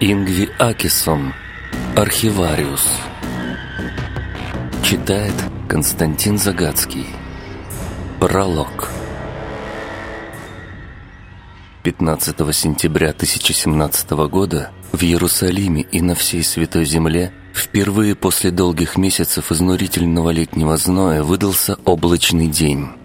Ингви Акисон, архивариус. Читает Константин Загадский. Пролог. 15 сентября 1017 года в Иерусалиме и на всей Святой Земле впервые после долгих месяцев изнурительного летнего зноя выдался облачный день.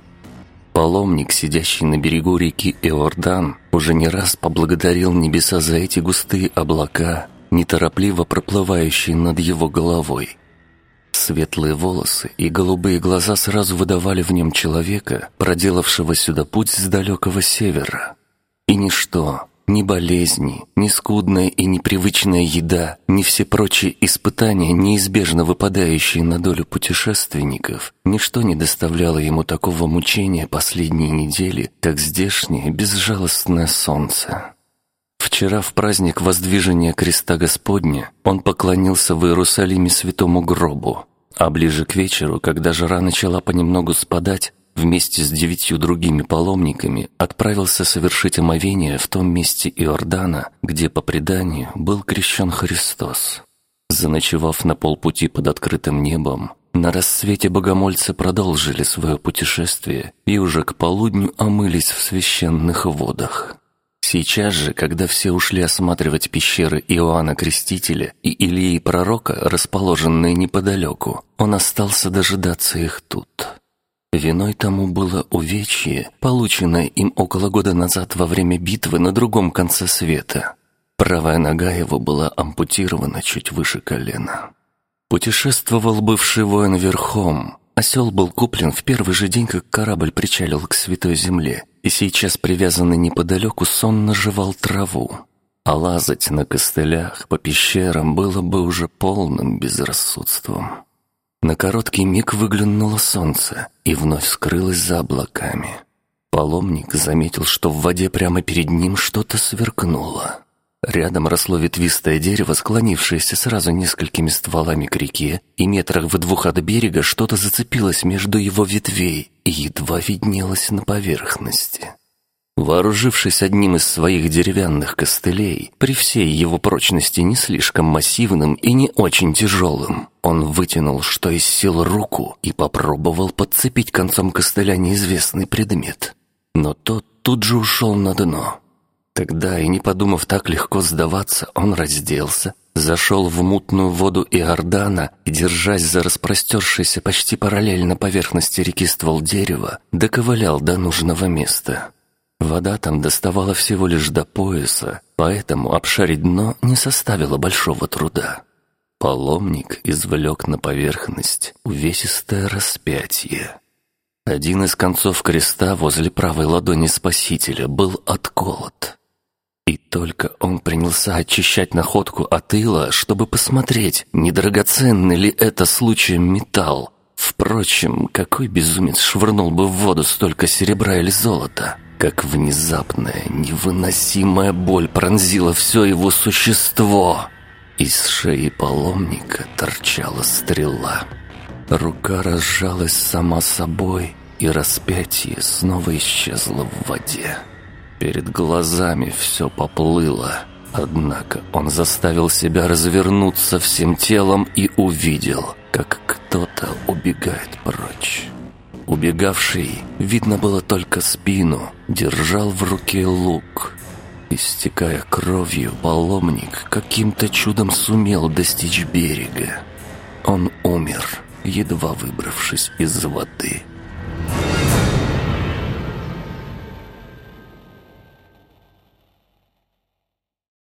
Паломник, сидящий на берегу реки Иордан, уже не раз поблагодарил небеса за эти густые облака, неторопливо проплывающие над его головой. Светлые волосы и голубые глаза сразу выдавали в нем человека, проделавшего сюда путь с далекого севера. И ничто, ни болезни, ни скудная и непривычная еда, ни все прочие испытания, неизбежно выпадающие на долю путешественников, ничто не доставляло ему такого мучения последние недели, как здешнее безжалостное солнце. Вчера в праздник воздвижения креста Господня он поклонился в Иерусалиме святому гробу, а ближе к вечеру, когда жара начала понемногу спадать, вместе с девятью другими паломниками отправился совершить омовение в том месте Иордана, где, по преданию, был крещен Христос. Заночевав на полпути под открытым небом, на рассвете богомольцы продолжили свое путешествие и уже к полудню омылись в священных водах. Сейчас же, когда все ушли осматривать пещеры Иоанна Крестителя и Илии Пророка, расположенные неподалеку, он остался дожидаться их тут. Виной тому было увечье, полученное им около года назад во время битвы на другом конце света. Правая нога его была ампутирована чуть выше колена. Путешествовал бывший воин верхом. Осел был куплен в первый же день, как корабль причалил к Святой Земле, и сейчас привязанный неподалеку сонно жевал траву. А лазать на костылях по пещерам было бы уже полным безрассудством. На короткий миг выглянуло солнце и вновь скрылось за облаками. Паломник заметил, что в воде прямо перед ним что-то сверкнуло. Рядом росло ветвистое дерево, склонившееся сразу несколькими стволами к реке, и метрах в двух от берега что-то зацепилось между его ветвей и едва виднелось на поверхности. Вооружившись одним из своих деревянных костылей, при всей его прочности не слишком массивным и не очень тяжелым, он вытянул что из сил руку и попробовал подцепить концом костыля неизвестный предмет. Но тот тут же ушел на дно. Тогда, и не подумав так легко сдаваться, он разделся, зашел в мутную воду Иордана и, держась за распростершийся почти параллельно поверхности реки ствол дерева, доковылял до нужного места. Вода там доставала всего лишь до пояса, поэтому обшарить дно не составило большого труда. Паломник извлек на поверхность увесистое распятие. Один из концов креста возле правой ладони Спасителя был отколот. И только он принялся очищать находку от ила, чтобы посмотреть, не драгоценный ли это случаем металл. Впрочем, какой безумец швырнул бы в воду столько серебра или золота? Как внезапная, невыносимая боль пронзила все его существо. Из шеи паломника торчала стрела. Рука разжалась сама собой, и распятие снова исчезло в воде. Перед глазами все поплыло, однако он заставил себя развернуться всем телом и увидел, как кто-то убегает прочь. Убегавший, видно было только спину, держал в руке лук. Истекая кровью, паломник каким-то чудом сумел достичь берега. Он умер, едва выбравшись из воды.